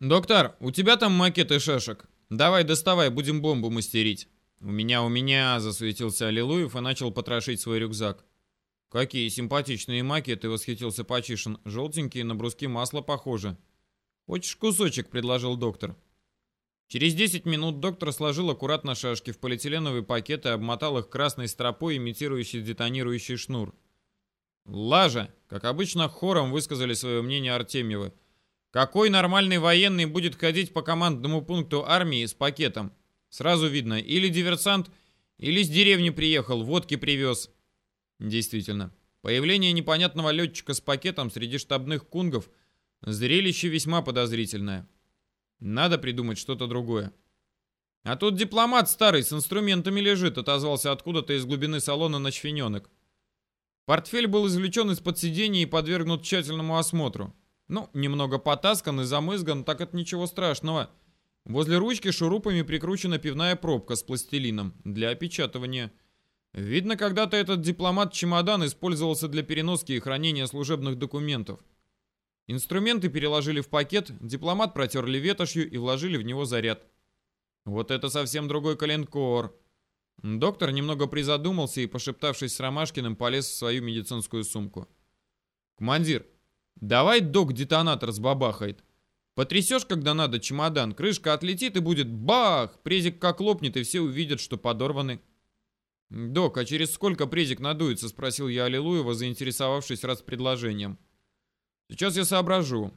«Доктор, у тебя там макеты шашек? Давай доставай, будем бомбу мастерить». «У меня, у меня!» — засуетился Аллилуев и начал потрошить свой рюкзак. «Какие симпатичные макеты!» — восхитился Пачишин. «Желтенькие, на бруски масла похожи». «Хочешь кусочек?» — предложил доктор. Через 10 минут доктор сложил аккуратно шашки в полиэтиленовый пакет и обмотал их красной стропой, имитирующей детонирующий шнур. «Лажа!» — как обычно, хором высказали свое мнение Артемьевы. «Какой нормальный военный будет ходить по командному пункту армии с пакетом? Сразу видно, или диверсант, или с деревни приехал, водки привез». Действительно, появление непонятного летчика с пакетом среди штабных кунгов — зрелище весьма подозрительное. Надо придумать что-то другое. А тут дипломат старый с инструментами лежит, отозвался откуда-то из глубины салона ночфененок. Портфель был извлечен из-под сиденья и подвергнут тщательному осмотру. Ну, немного потаскан и замызган, так это ничего страшного. Возле ручки шурупами прикручена пивная пробка с пластилином для опечатывания. Видно, когда-то этот дипломат-чемодан использовался для переноски и хранения служебных документов. Инструменты переложили в пакет, дипломат протерли ветошью и вложили в него заряд. Вот это совсем другой коленкор. Доктор немного призадумался и, пошептавшись с Ромашкиным, полез в свою медицинскую сумку. «Командир, давай док-детонатор сбабахает. Потрясешь, когда надо, чемодан, крышка отлетит и будет бах! Презик как лопнет, и все увидят, что подорваны». «Док, а через сколько презик надуется?» — спросил я Аллилуева, заинтересовавшись раз предложением. Сейчас я соображу.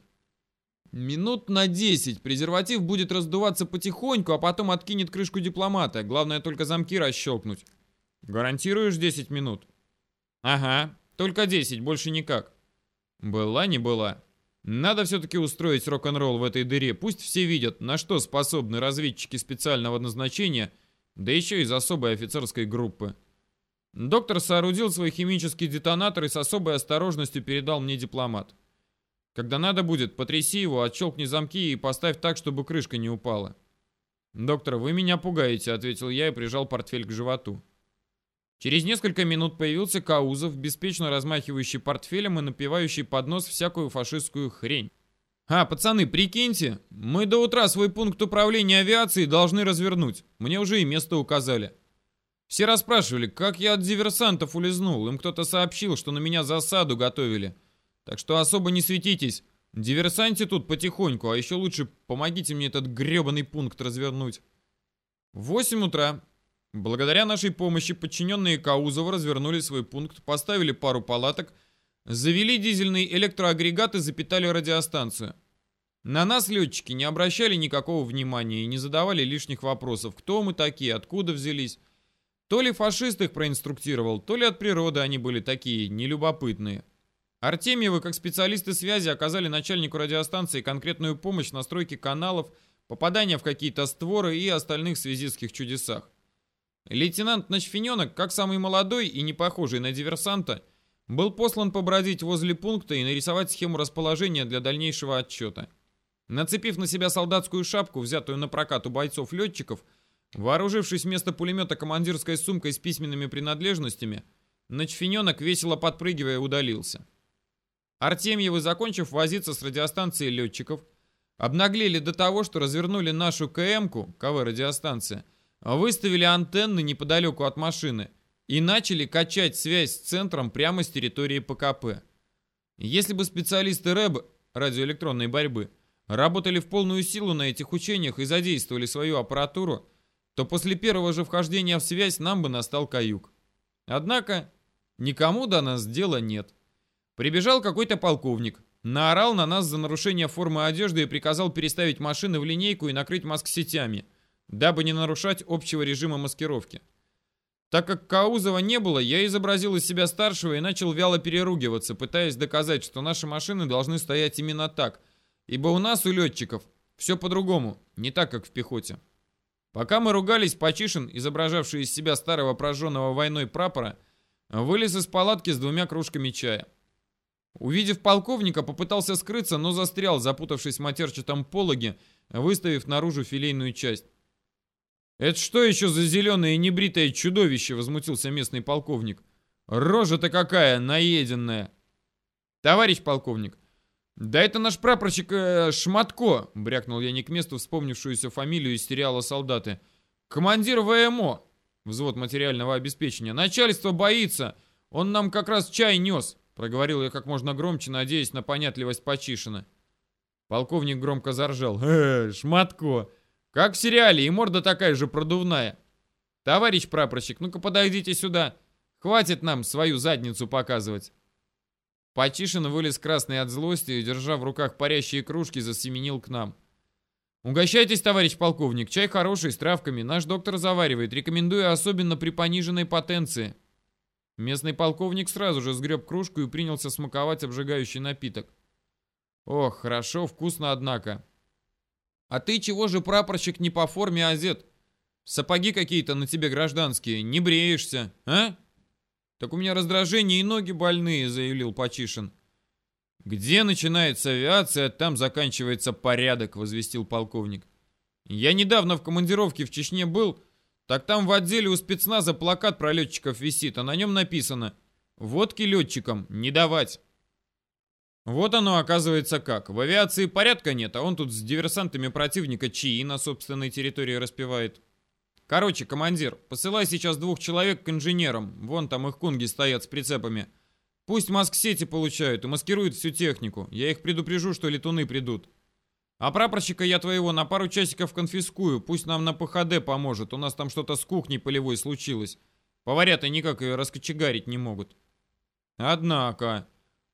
Минут на 10 презерватив будет раздуваться потихоньку, а потом откинет крышку дипломата. Главное только замки расщелкнуть. Гарантируешь 10 минут? Ага, только 10, больше никак. Была не была. Надо все-таки устроить рок-н-ролл в этой дыре. Пусть все видят, на что способны разведчики специального назначения, да еще из особой офицерской группы. Доктор соорудил свой химический детонатор и с особой осторожностью передал мне дипломат. Когда надо будет, потряси его, отщелкни замки и поставь так, чтобы крышка не упала. «Доктор, вы меня пугаете», — ответил я и прижал портфель к животу. Через несколько минут появился Каузов, беспечно размахивающий портфелем и напивающий под нос всякую фашистскую хрень. «А, пацаны, прикиньте, мы до утра свой пункт управления авиацией должны развернуть. Мне уже и место указали. Все расспрашивали, как я от диверсантов улизнул. Им кто-то сообщил, что на меня засаду готовили. Так что особо не светитесь. Диверсанте тут потихоньку, а еще лучше помогите мне этот гребаный пункт развернуть. В 8 утра. Благодаря нашей помощи подчиненные Каузова развернули свой пункт, поставили пару палаток, завели дизельный электроагрегат и запитали радиостанцию. На нас летчики не обращали никакого внимания и не задавали лишних вопросов, кто мы такие, откуда взялись. То ли фашист их проинструктировал, то ли от природы они были такие, нелюбопытные. Артемьевы, как специалисты связи, оказали начальнику радиостанции конкретную помощь в настройке каналов, попадания в какие-то створы и остальных связистских чудесах. Лейтенант Ночфененок, как самый молодой и не похожий на диверсанта, был послан побродить возле пункта и нарисовать схему расположения для дальнейшего отчета. Нацепив на себя солдатскую шапку, взятую на прокат у бойцов-летчиков, вооружившись вместо пулемета командирской сумкой с письменными принадлежностями, Ночфененок, весело подпрыгивая, удалился. Артемьевы, закончив возиться с радиостанцией летчиков, обнаглели до того, что развернули нашу КМ-ку, КВ-радиостанция, выставили антенны неподалеку от машины и начали качать связь с центром прямо с территории ПКП. Если бы специалисты РЭБ, радиоэлектронной борьбы, работали в полную силу на этих учениях и задействовали свою аппаратуру, то после первого же вхождения в связь нам бы настал каюк. Однако никому до нас дела нет. Прибежал какой-то полковник, наорал на нас за нарушение формы одежды и приказал переставить машины в линейку и накрыть маск-сетями, дабы не нарушать общего режима маскировки. Так как Каузова не было, я изобразил из себя старшего и начал вяло переругиваться, пытаясь доказать, что наши машины должны стоять именно так, ибо у нас, у летчиков, все по-другому, не так, как в пехоте. Пока мы ругались, Почишин, изображавший из себя старого прожженного войной прапора, вылез из палатки с двумя кружками чая. Увидев полковника, попытался скрыться, но застрял, запутавшись в матерчатом пологе, выставив наружу филейную часть. «Это что еще за зеленое небритое чудовище?» — возмутился местный полковник. «Рожа-то какая, наеденная!» «Товарищ полковник, «Да это наш прапорщик э, Шматко», — брякнул я не к месту вспомнившуюся фамилию из сериала «Солдаты». «Командир ВМО», взвод материального обеспечения. «Начальство боится. Он нам как раз чай нес», — проговорил я как можно громче, надеясь на понятливость Почишина. Полковник громко заржал. «Э, Шматко! Как в сериале, и морда такая же продувная. Товарищ прапорщик, ну-ка подойдите сюда. Хватит нам свою задницу показывать». Почишин вылез красный от злости и, держа в руках парящие кружки, засеменил к нам. «Угощайтесь, товарищ полковник, чай хороший, с травками, наш доктор заваривает, рекомендую особенно при пониженной потенции». Местный полковник сразу же сгреб кружку и принялся смаковать обжигающий напиток. «Ох, хорошо, вкусно, однако». «А ты чего же, прапорщик, не по форме одет? Сапоги какие-то на тебе гражданские, не бреешься, а?» «Так у меня раздражение и ноги больные», — заявил Почишин. «Где начинается авиация, там заканчивается порядок», — возвестил полковник. «Я недавно в командировке в Чечне был, так там в отделе у спецназа плакат про летчиков висит, а на нем написано «Водки летчикам не давать». Вот оно оказывается как. В авиации порядка нет, а он тут с диверсантами противника чаи на собственной территории распевает. Короче, командир, посылай сейчас двух человек к инженерам. Вон там их кунги стоят с прицепами. Пусть маск-сети получают и маскируют всю технику. Я их предупрежу, что летуны придут. А прапорщика я твоего на пару часиков конфискую. Пусть нам на ПХД поможет. У нас там что-то с кухней полевой случилось. Поварята никак ее раскочегарить не могут. Однако...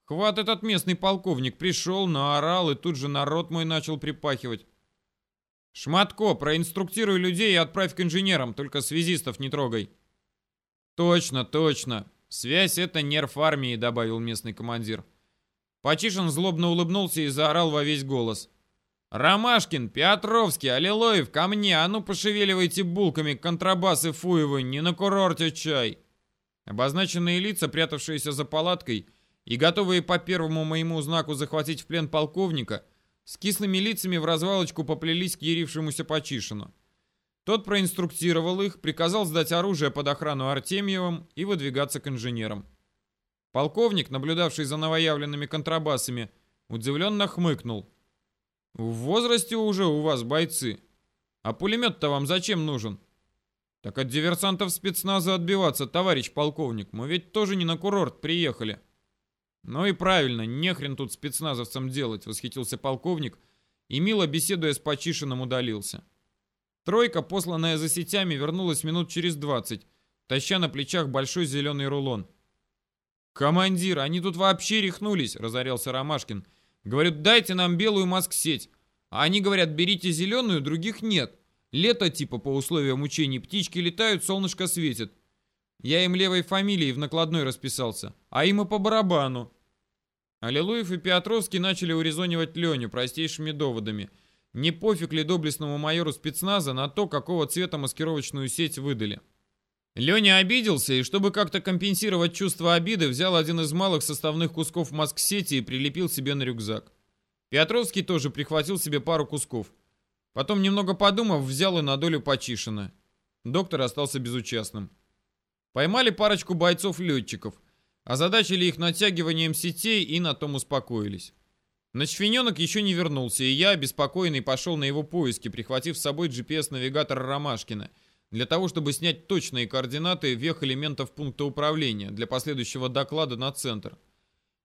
Хват этот местный полковник пришел, наорал и тут же народ мой начал припахивать. «Шматко, проинструктируй людей и отправь к инженерам, только связистов не трогай». «Точно, точно. Связь — это нерв армии», — добавил местный командир. Почишин злобно улыбнулся и заорал во весь голос. «Ромашкин, Петровский, Алилоев, ко мне! А ну пошевеливайте булками, контрабасы Фуевы, не на курорте чай!» Обозначенные лица, прятавшиеся за палаткой и готовые по первому моему знаку захватить в плен полковника — с кислыми лицами в развалочку поплелись к ярившемуся Почишину. Тот проинструктировал их, приказал сдать оружие под охрану Артемьевым и выдвигаться к инженерам. Полковник, наблюдавший за новоявленными контрабасами, удивленно хмыкнул. «В возрасте уже у вас бойцы. А пулемет-то вам зачем нужен?» «Так от диверсантов спецназа отбиваться, товарищ полковник. Мы ведь тоже не на курорт приехали». «Ну и правильно, нехрен тут спецназовцам делать», — восхитился полковник и, мило беседуя с Почишиным, удалился. Тройка, посланная за сетями, вернулась минут через двадцать, таща на плечах большой зеленый рулон. «Командир, они тут вообще рехнулись», — разорялся Ромашкин. «Говорят, дайте нам белую маск-сеть. А они говорят, берите зеленую, других нет. Лето типа по условиям учений, птички летают, солнышко светит. Я им левой фамилией в накладной расписался, а им и по барабану. Аллилуев и Петровский начали урезонивать Леню простейшими доводами. Не пофиг ли доблестному майору спецназа на то, какого цвета маскировочную сеть выдали. Леня обиделся и, чтобы как-то компенсировать чувство обиды, взял один из малых составных кусков маск-сети и прилепил себе на рюкзак. Петровский тоже прихватил себе пару кусков. Потом, немного подумав, взял и на долю Почишина. Доктор остался безучастным. Поймали парочку бойцов-летчиков – Озадачили их натягиванием сетей и на том успокоились. Ночфененок еще не вернулся, и я, беспокойный, пошел на его поиски, прихватив с собой GPS-навигатор Ромашкина, для того, чтобы снять точные координаты вех элементов пункта управления для последующего доклада на центр.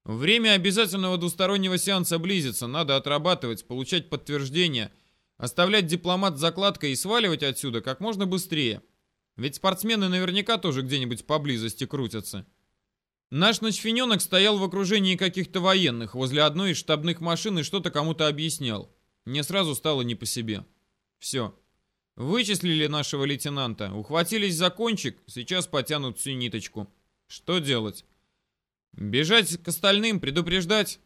Время обязательного двустороннего сеанса близится, надо отрабатывать, получать подтверждения, оставлять дипломат закладкой и сваливать отсюда как можно быстрее. Ведь спортсмены наверняка тоже где-нибудь поблизости крутятся. Наш ночфененок стоял в окружении каких-то военных возле одной из штабных машин и что-то кому-то объяснял. Мне сразу стало не по себе. Все. Вычислили нашего лейтенанта, ухватились за кончик, сейчас потянут всю ниточку. Что делать? Бежать к остальным, предупреждать?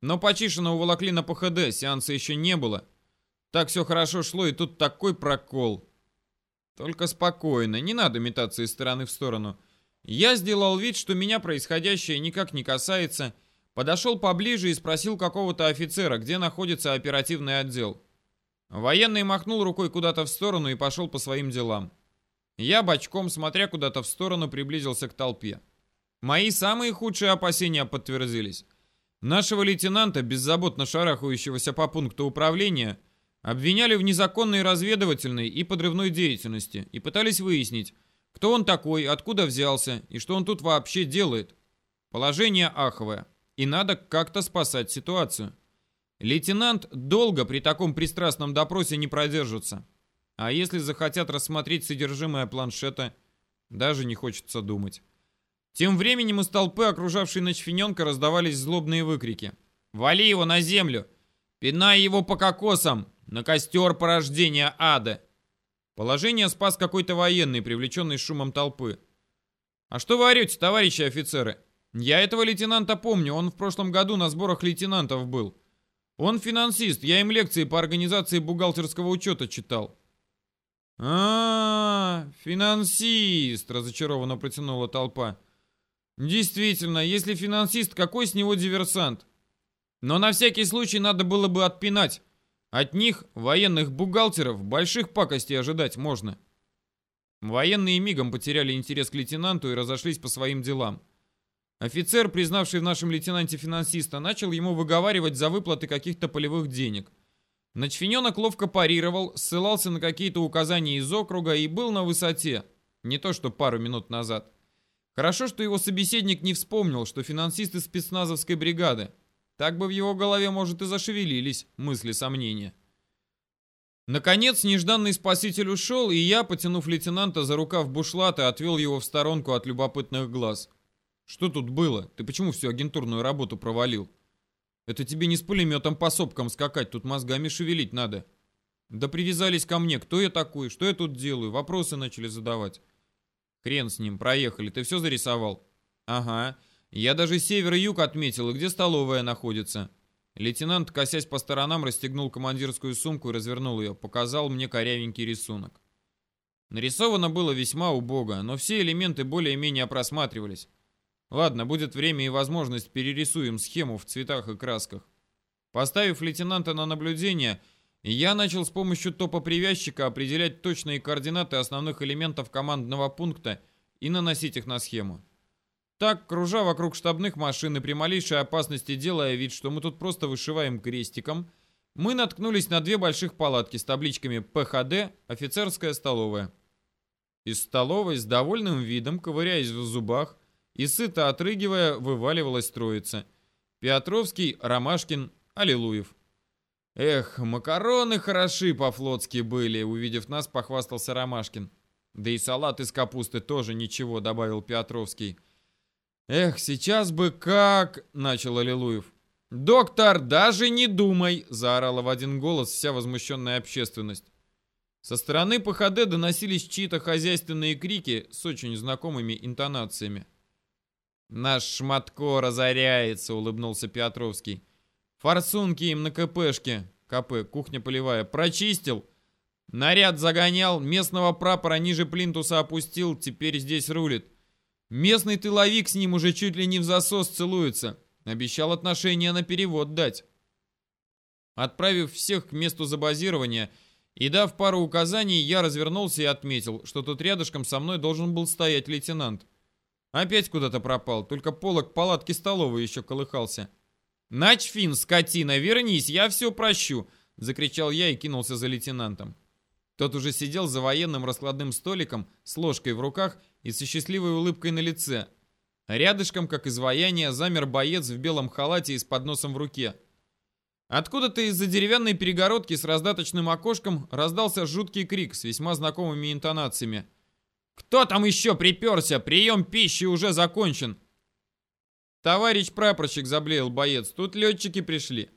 Но Почишина уволокли на ПХД, сеанса еще не было. Так все хорошо шло, и тут такой прокол. Только спокойно, не надо метаться из стороны в сторону. Я сделал вид, что меня происходящее никак не касается, подошел поближе и спросил какого-то офицера, где находится оперативный отдел. Военный махнул рукой куда-то в сторону и пошел по своим делам. Я бочком, смотря куда-то в сторону, приблизился к толпе. Мои самые худшие опасения подтвердились. Нашего лейтенанта, беззаботно шарахающегося по пункту управления, обвиняли в незаконной разведывательной и подрывной деятельности и пытались выяснить, кто он такой, откуда взялся и что он тут вообще делает. Положение аховое, и надо как-то спасать ситуацию. Лейтенант долго при таком пристрастном допросе не продержится. А если захотят рассмотреть содержимое планшета, даже не хочется думать. Тем временем из толпы, окружавшей Ночфененка, раздавались злобные выкрики. «Вали его на землю! Пинай его по кокосам! На костер порождения ада!» Положение спас какой-то военный, привлеченный шумом толпы. «А что вы орете, товарищи офицеры? Я этого лейтенанта помню, он в прошлом году на сборах лейтенантов был. Он финансист, я им лекции по организации бухгалтерского учета читал». «А, финансист!» — разочарованно протянула толпа. Действительно, если финансист, какой с него диверсант? Но на всякий случай надо было бы отпинать. От них, военных бухгалтеров, больших пакостей ожидать можно. Военные мигом потеряли интерес к лейтенанту и разошлись по своим делам. Офицер, признавший в нашем лейтенанте финансиста, начал ему выговаривать за выплаты каких-то полевых денег. Начфененок ловко парировал, ссылался на какие-то указания из округа и был на высоте. Не то что пару минут назад. Хорошо, что его собеседник не вспомнил, что финансисты спецназовской бригады. Так бы в его голове, может, и зашевелились мысли сомнения. Наконец, нежданный спаситель ушел, и я, потянув лейтенанта за рукав бушлата, отвел его в сторонку от любопытных глаз. «Что тут было? Ты почему всю агентурную работу провалил?» «Это тебе не с пулеметом по сопкам скакать, тут мозгами шевелить надо». «Да привязались ко мне, кто я такой, что я тут делаю?» Вопросы начали задавать. Хрен с ним, проехали. Ты все зарисовал? Ага. Я даже север и юг отметил, и где столовая находится. Лейтенант, косясь по сторонам, расстегнул командирскую сумку и развернул ее. Показал мне корявенький рисунок. Нарисовано было весьма убого, но все элементы более-менее просматривались. Ладно, будет время и возможность, перерисуем схему в цветах и красках. Поставив лейтенанта на наблюдение, я начал с помощью топа-привязчика определять точные координаты основных элементов командного пункта и наносить их на схему. Так, кружа вокруг штабных машин и при малейшей опасности делая вид, что мы тут просто вышиваем крестиком, мы наткнулись на две больших палатки с табличками «ПХД», «Офицерская столовая». Из столовой с довольным видом, ковыряясь в зубах и сыто отрыгивая, вываливалась троица. Петровский, Ромашкин, Аллилуев. Эх, макароны хороши по-флотски были, увидев нас, похвастался Ромашкин. Да и салат из капусты тоже ничего, добавил Петровский. Эх, сейчас бы как, начал Аллилуев. «Доктор, даже не думай!» — заорала в один голос вся возмущенная общественность. Со стороны ПХД доносились чьи-то хозяйственные крики с очень знакомыми интонациями. «Наш шматко разоряется», — улыбнулся Петровский. Форсунки им на КПшке. КП, кухня полевая. Прочистил. Наряд загонял, местного прапора ниже плинтуса опустил, теперь здесь рулит. Местный тыловик с ним уже чуть ли не в засос целуется. Обещал отношения на перевод дать. Отправив всех к месту забазирования и дав пару указаний, я развернулся и отметил, что тут рядышком со мной должен был стоять лейтенант. Опять куда-то пропал, только полок палатки столовой еще колыхался. «Начфин, скотина, вернись, я все прощу!» — закричал я и кинулся за лейтенантом. Тот уже сидел за военным раскладным столиком с ложкой в руках и со счастливой улыбкой на лице. Рядышком, как изваяние, замер боец в белом халате и с подносом в руке. Откуда-то из-за деревянной перегородки с раздаточным окошком раздался жуткий крик с весьма знакомыми интонациями. «Кто там еще приперся? Прием пищи уже закончен!» «Товарищ прапорщик», — заблеял боец, — «тут летчики пришли».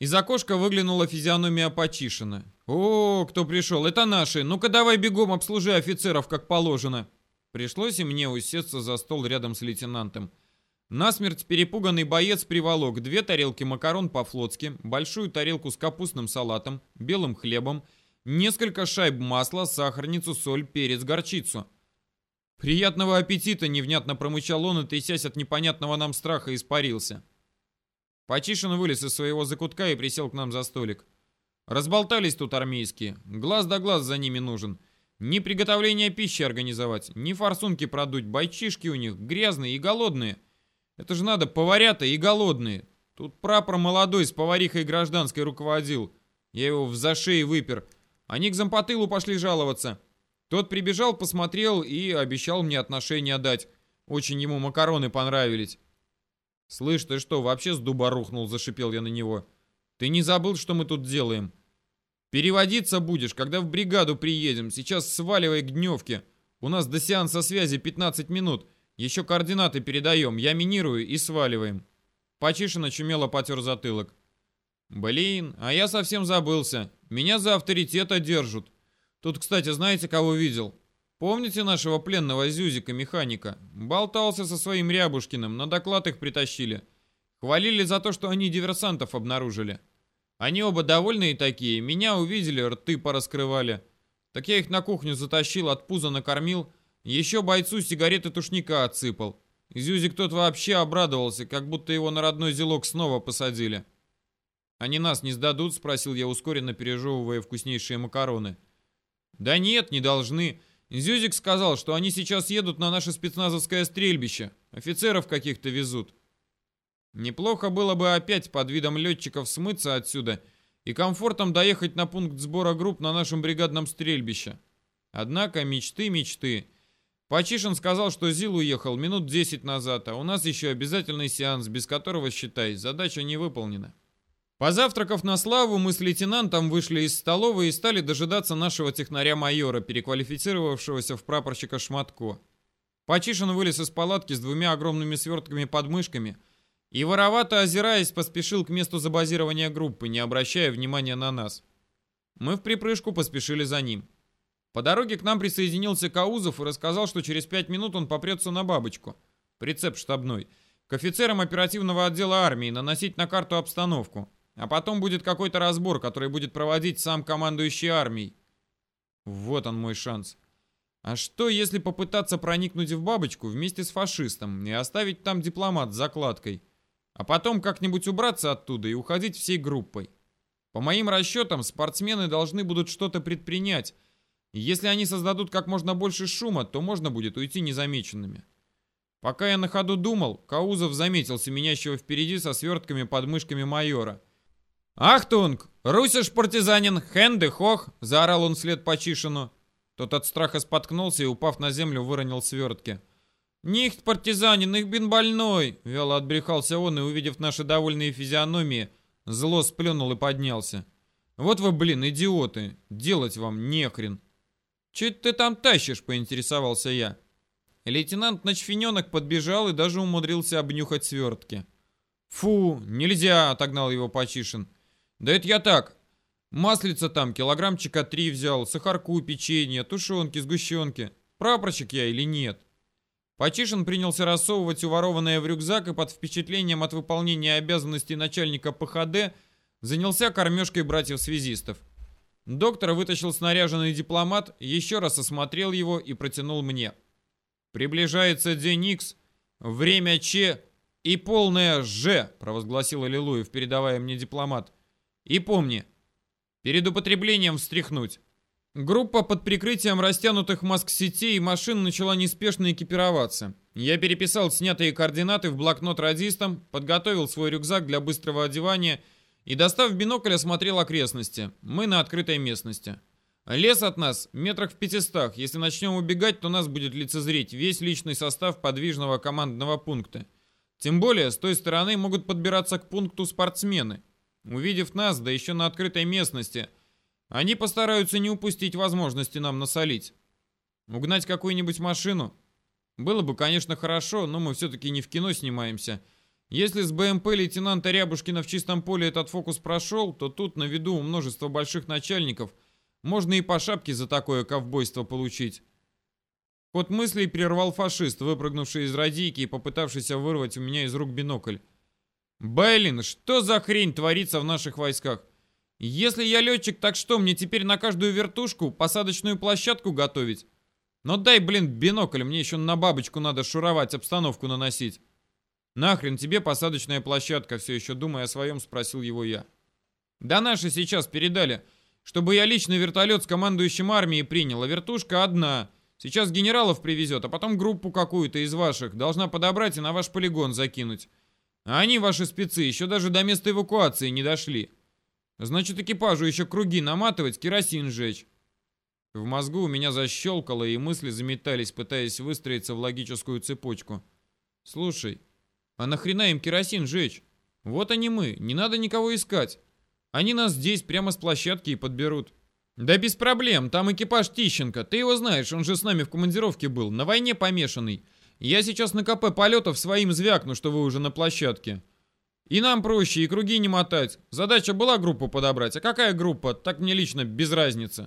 Из окошка выглянула физиономия Почишина. «О, кто пришел? Это наши. Ну-ка давай бегом обслужи офицеров, как положено». Пришлось и мне усесться за стол рядом с лейтенантом. Насмерть перепуганный боец приволок две тарелки макарон по-флотски, большую тарелку с капустным салатом, белым хлебом, несколько шайб масла, сахарницу, соль, перец, горчицу. «Приятного аппетита!» — невнятно промычал он и, трясясь от непонятного нам страха, испарился. Почишин вылез из своего закутка и присел к нам за столик. Разболтались тут армейские. Глаз да глаз за ними нужен. Ни приготовление пищи организовать, ни форсунки продуть. Бойчишки у них грязные и голодные. Это же надо, поварята и голодные. Тут прапор молодой с поварихой гражданской руководил. Я его в зашей выпер. Они к зампотылу пошли жаловаться. Тот прибежал, посмотрел и обещал мне отношения дать. Очень ему макароны понравились. «Слышь, ты что, вообще с дуба рухнул?» – зашипел я на него. «Ты не забыл, что мы тут делаем?» «Переводиться будешь, когда в бригаду приедем. Сейчас сваливай к дневке. У нас до сеанса связи 15 минут. Еще координаты передаем. Я минирую и сваливаем». Почишин очумело потер затылок. «Блин, а я совсем забылся. Меня за авторитета держат. Тут, кстати, знаете, кого видел? Помните нашего пленного Зюзика-механика? Болтался со своим Рябушкиным, на доклад их притащили. Хвалили за то, что они диверсантов обнаружили. Они оба довольные такие, меня увидели, рты пораскрывали. Так я их на кухню затащил, от пуза накормил, еще бойцу сигареты тушника отсыпал. Зюзик тот вообще обрадовался, как будто его на родной зелок снова посадили. «Они нас не сдадут?» — спросил я, ускоренно пережевывая вкуснейшие макароны. «Да нет, не должны. Зюзик сказал, что они сейчас едут на наше спецназовское стрельбище. Офицеров каких-то везут». Неплохо было бы опять под видом летчиков смыться отсюда и комфортом доехать на пункт сбора групп на нашем бригадном стрельбище. Однако мечты, мечты. Почишин сказал, что Зил уехал минут 10 назад, а у нас еще обязательный сеанс, без которого, считай, задача не выполнена. Позавтракав на славу, мы с лейтенантом вышли из столовой и стали дожидаться нашего технаря-майора, переквалифицировавшегося в прапорщика Шматко. Почишин вылез из палатки с двумя огромными свертками под мышками и, воровато озираясь, поспешил к месту забазирования группы, не обращая внимания на нас. Мы в припрыжку поспешили за ним. По дороге к нам присоединился Каузов и рассказал, что через пять минут он попрется на бабочку. Прицеп штабной. К офицерам оперативного отдела армии наносить на карту обстановку. А потом будет какой-то разбор, который будет проводить сам командующий армией. Вот он мой шанс. А что, если попытаться проникнуть в бабочку вместе с фашистом и оставить там дипломат с закладкой? А потом как-нибудь убраться оттуда и уходить всей группой. По моим расчетам, спортсмены должны будут что-то предпринять. Если они создадут как можно больше шума, то можно будет уйти незамеченными. Пока я на ходу думал, Каузов заметил семенящего впереди со свертками под мышками майора – «Achtung! Russisch Partisanen! Hände hoch!» — заорал он вслед Почишину. Тот от страха споткнулся и, упав на землю, выронил свертки. «Нихт партизанин, их бин больной!» — вяло отбрехался он и, увидев наши довольные физиономии, зло сплюнул и поднялся. «Вот вы, блин, идиоты! Делать вам нехрен!» «Че ты там тащишь?» — поинтересовался я. Лейтенант Ночфененок подбежал и даже умудрился обнюхать свертки. «Фу, нельзя!» — отогнал его Почишин. Да это я так. Маслица там килограммчика три взял, сахарку, печенье, тушенки, сгущенки. Прапорщик я или нет? Почишин принялся рассовывать уворованное в рюкзак и под впечатлением от выполнения обязанностей начальника ПХД занялся кормежкой братьев-связистов. Доктор вытащил снаряженный дипломат, еще раз осмотрел его и протянул мне. «Приближается день Икс, время Ч и полное Ж», провозгласил Аллилуев, передавая мне дипломат. И помни, перед употреблением встряхнуть. Группа под прикрытием растянутых маск-сетей и машин начала неспешно экипироваться. Я переписал снятые координаты в блокнот радистом, подготовил свой рюкзак для быстрого одевания и, достав бинокль, осмотрел окрестности. Мы на открытой местности. Лес от нас метрах в пятистах. Если начнем убегать, то нас будет лицезреть весь личный состав подвижного командного пункта. Тем более, с той стороны могут подбираться к пункту спортсмены. Увидев нас, да еще на открытой местности, они постараются не упустить возможности нам насолить. Угнать какую-нибудь машину? Было бы, конечно, хорошо, но мы все-таки не в кино снимаемся. Если с БМП лейтенанта Рябушкина в чистом поле этот фокус прошел, то тут на виду у множества больших начальников можно и по шапке за такое ковбойство получить. Ход мыслей прервал фашист, выпрыгнувший из радийки и попытавшийся вырвать у меня из рук бинокль. Байлин, что за хрень творится в наших войсках? Если я летчик, так что, мне теперь на каждую вертушку посадочную площадку готовить? Но дай, блин, бинокль, мне еще на бабочку надо шуровать, обстановку наносить. Нахрен тебе посадочная площадка, все еще думая о своем, спросил его я. Да наши сейчас передали, чтобы я лично вертолет с командующим армией принял, а вертушка одна. Сейчас генералов привезет, а потом группу какую-то из ваших должна подобрать и на ваш полигон закинуть. А они, ваши спецы, еще даже до места эвакуации не дошли. Значит, экипажу еще круги наматывать, керосин сжечь. В мозгу у меня защелкало, и мысли заметались, пытаясь выстроиться в логическую цепочку. Слушай, а нахрена им керосин жечь? Вот они мы, не надо никого искать. Они нас здесь прямо с площадки и подберут. Да без проблем, там экипаж Тищенко, ты его знаешь, он же с нами в командировке был, на войне помешанный. Я сейчас на КП полетов своим звякну, что вы уже на площадке. И нам проще, и круги не мотать. Задача была группу подобрать, а какая группа, так мне лично без разницы.